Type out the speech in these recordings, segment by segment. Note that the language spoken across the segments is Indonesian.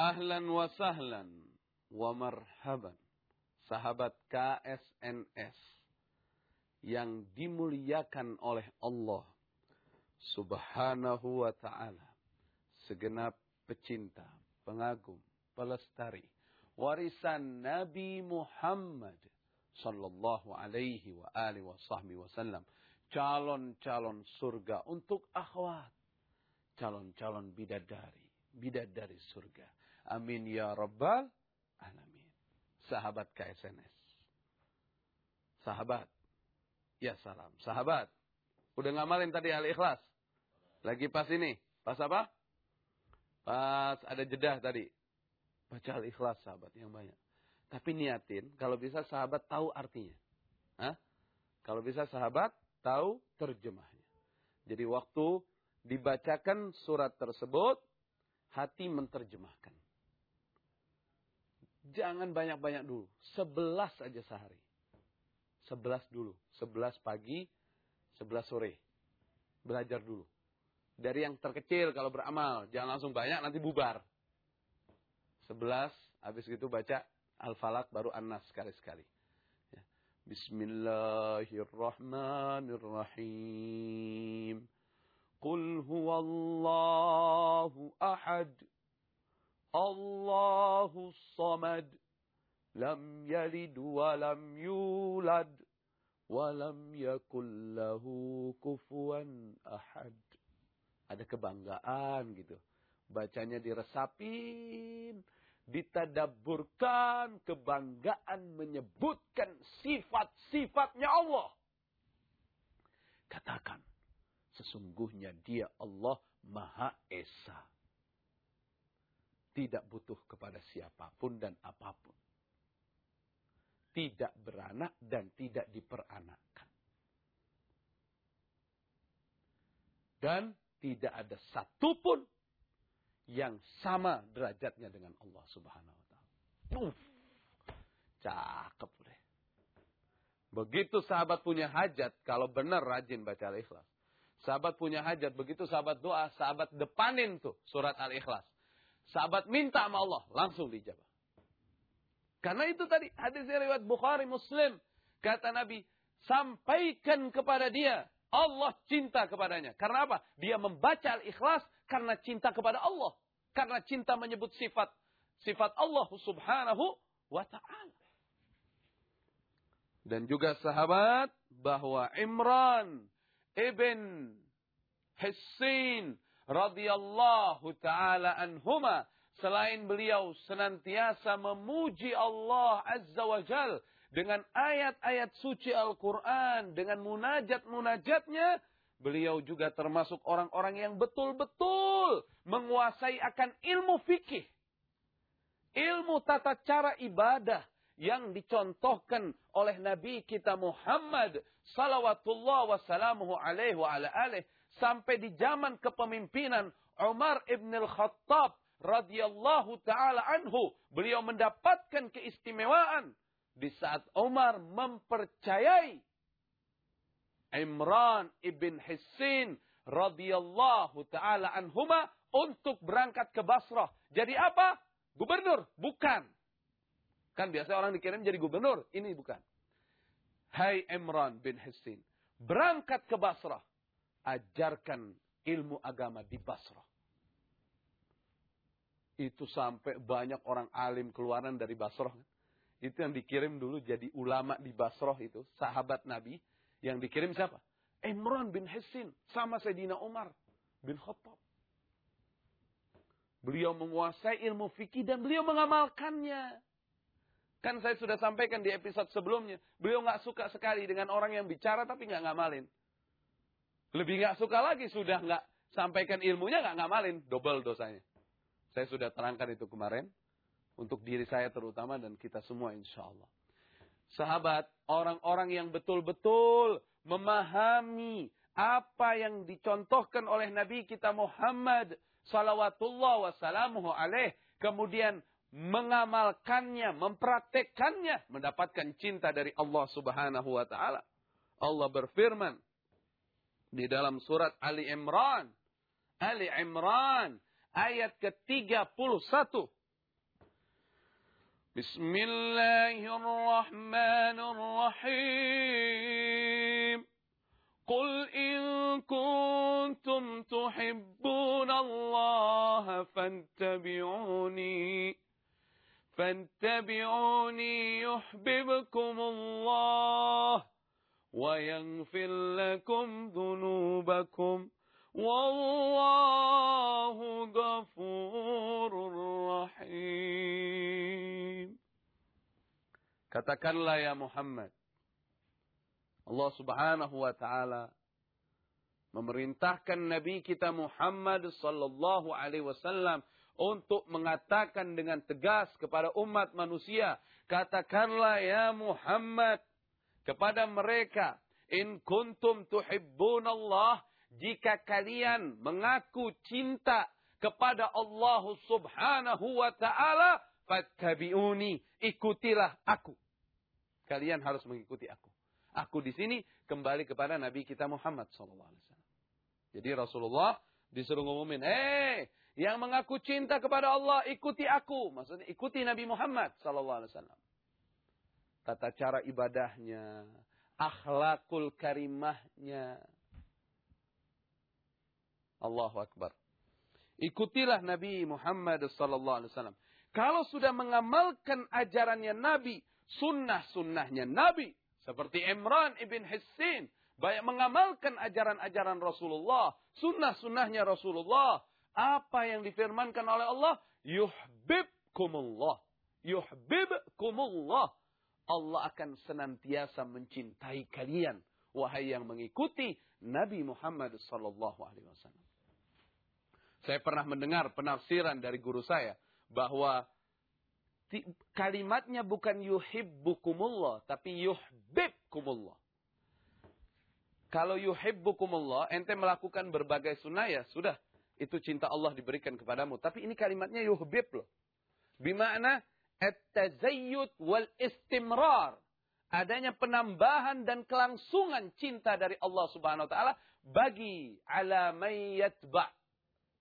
Ahlan wa sahlan wa marhaban. Sahabat KSNS yang dimuliakan oleh Allah subhanahu wa ta'ala. Segenap pecinta, pengagum, pelestari. Warisan Nabi Muhammad sallallahu alaihi wa alihi wa sahbihi wasallam. Calon-calon surga untuk akhwat. Calon-calon bidadari. Bidadari surga. Amin ya rabbal alamin. Sahabat KSNS. Sahabat. Ya salam. Sahabat. Udah ngamalin tadi al-ikhlas. Lagi pas ini. Pas apa? Pas ada jedah tadi. Baca al-ikhlas sahabat yang banyak. Tapi niatin, kalau bisa sahabat tahu artinya. Hah? Kalau bisa sahabat tahu terjemahnya. Jadi waktu dibacakan surat tersebut, hati menerjemahkan. Jangan banyak-banyak dulu. Sebelas aja sehari. Sebelas dulu. Sebelas pagi, sebelas sore. Belajar dulu. Dari yang terkecil kalau beramal. Jangan langsung banyak, nanti bubar. Sebelas, habis gitu baca Al-Falaq baru An-Nas sekali-sekali. Ya. Bismillahirrahmanirrahim. Qul huwallahu ahad. Lam yalid wa lam yulad. Wa lam yakul lahu kufuan ahad. Ada kebanggaan gitu. Bacanya diresapin ditadaburkan kebanggaan menyebutkan sifat-sifatnya Allah. Katakan, sesungguhnya dia Allah Maha Esa. Tidak butuh kepada siapa pun dan apa pun. Tidak beranak dan tidak diperanakkan. Dan tidak ada satupun yang sama derajatnya dengan Allah Subhanahu wa taala. Uff. Cakep deh. Begitu sahabat punya hajat, kalau benar rajin baca Al-Ikhlas. Sahabat punya hajat, begitu sahabat doa, sahabat depanin tuh surat Al-Ikhlas. Sahabat minta sama Allah, langsung dijawab. Karena itu tadi hadis riwayat Bukhari Muslim. Kata Nabi, sampaikan kepada dia Allah cinta kepadanya. Karena apa? Dia membaca al-ikhlas karena cinta kepada Allah. Karena cinta menyebut sifat sifat Allah subhanahu wa ta'ala. Dan juga sahabat bahwa Imran ibn Hissin radhiyallahu taala anhuma selain beliau senantiasa memuji Allah azza wa jal dengan ayat-ayat suci Al-Quran, dengan munajat-munajatnya, beliau juga termasuk orang-orang yang betul-betul menguasai akan ilmu fikih. Ilmu tata cara ibadah yang dicontohkan oleh Nabi kita Muhammad salawatullah wassalamuhu alaihi wa ala alih sampai di zaman kepemimpinan Umar ibn al-Khattab radhiyallahu taala anhu beliau mendapatkan keistimewaan di saat Umar mempercayai Imran ibn Hissin radhiyallahu taala anhuma untuk berangkat ke Basrah. Jadi apa? Gubernur? Bukan. Kan biasa orang dikirim jadi gubernur. Ini bukan. Hai Imran bin Hissin. Berangkat ke Basrah. Ajarkan ilmu agama di Basrah. Itu sampai banyak orang alim keluaran dari Basrah. Itu yang dikirim dulu jadi ulama di Basroh itu. Sahabat Nabi. Yang dikirim siapa? Imran bin Hissin. Sama Sayyidina Umar bin Khattab. Beliau menguasai ilmu fikih dan beliau mengamalkannya. Kan saya sudah sampaikan di episode sebelumnya. Beliau nggak suka sekali dengan orang yang bicara tapi nggak ngamalin. Lebih nggak suka lagi sudah nggak sampaikan ilmunya nggak ngamalin. Double dosanya. Saya sudah terangkan itu kemarin. Untuk diri saya terutama dan kita semua insya Allah. Sahabat, orang-orang yang betul-betul memahami apa yang dicontohkan oleh Nabi kita Muhammad salawatullah wassalamuhu alaih. Kemudian mengamalkannya, mempraktekkannya, mendapatkan cinta dari Allah subhanahu wa ta'ala. Allah berfirman di dalam surat Ali Imran. Ali Imran ayat ke-31. بسم الله الرحمن الرحيم قل إن كنتم تحبون الله فاتبعوني فاتبعوني يحببكم الله ويغفر لكم ذنوبكم والله غفور رحيم Katakanlah ya Muhammad. Allah subhanahu wa ta'ala memerintahkan Nabi kita Muhammad sallallahu alaihi wasallam untuk mengatakan dengan tegas kepada umat manusia. Katakanlah ya Muhammad kepada mereka. In kuntum tuhibbun Allah. Jika kalian mengaku cinta kepada Allah subhanahu wa ta'ala. Fattabi'uni. Ikutilah aku. Kalian harus mengikuti aku. Aku di sini kembali kepada Nabi kita Muhammad sallallahu alaihi wasallam. Jadi Rasulullah disuruh ngumumin, "Eh, yang mengaku cinta kepada Allah, ikuti aku." Maksudnya ikuti Nabi Muhammad sallallahu alaihi wasallam. Tata cara ibadahnya, akhlakul karimahnya. Allahu Akbar. Ikutilah Nabi Muhammad sallallahu alaihi wasallam. Kalau sudah mengamalkan ajarannya Nabi, sunnah-sunnahnya Nabi, seperti Imran ibn Hissin. Banyak mengamalkan ajaran-ajaran Rasulullah. Sunnah-sunnahnya Rasulullah. Apa yang difirmankan oleh Allah? Yuhbibkumullah. Yuhbibkumullah. Allah akan senantiasa mencintai kalian. Wahai yang mengikuti Nabi Muhammad sallallahu alaihi wasallam. Saya pernah mendengar penafsiran dari guru saya bahwa kalimatnya bukan yuhibbukumullah, tapi yuhibbukumullah. Kalau yuhibbukumullah, ente melakukan berbagai sunnah ya, sudah. Itu cinta Allah diberikan kepadamu. Tapi ini kalimatnya yuhbib loh. Bimana at-tazayyud wal istimrar. Adanya penambahan dan kelangsungan cinta dari Allah subhanahu wa ta'ala bagi ala yatba'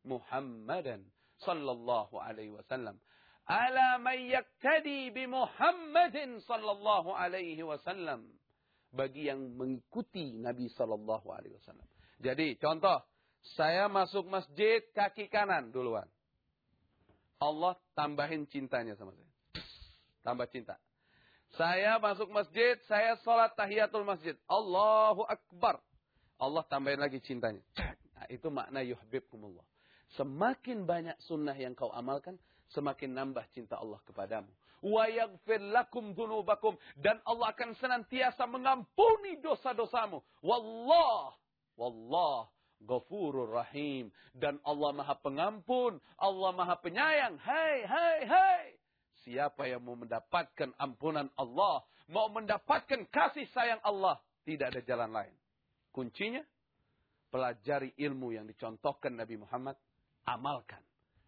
Muhammadan sallallahu alaihi wasallam ala man yaktadi bi Muhammadin sallallahu alaihi wasallam bagi yang mengikuti Nabi sallallahu alaihi wasallam. Jadi contoh, saya masuk masjid kaki kanan duluan. Allah tambahin cintanya sama saya. Tambah cinta. Saya masuk masjid, saya sholat tahiyatul masjid. Allahu Akbar. Allah tambahin lagi cintanya. Nah, itu makna yuhbibkumullah. Semakin banyak sunnah yang kau amalkan, semakin nambah cinta Allah kepadamu. Wa yaghfir lakum dunubakum dan Allah akan senantiasa mengampuni dosa-dosamu. Wallah, wallah ghafurur rahim dan Allah Maha Pengampun, Allah Maha Penyayang. Hai, hai, hai. Siapa yang mau mendapatkan ampunan Allah, mau mendapatkan kasih sayang Allah, tidak ada jalan lain. Kuncinya pelajari ilmu yang dicontohkan Nabi Muhammad, amalkan.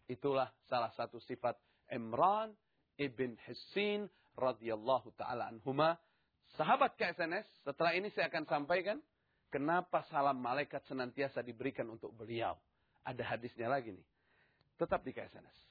Itulah salah satu sifat Imran ibn Hissin radhiyallahu taala anhuma. Sahabat KSNS, setelah ini saya akan sampaikan kenapa salam malaikat senantiasa diberikan untuk beliau. Ada hadisnya lagi nih. Tetap di KSNS.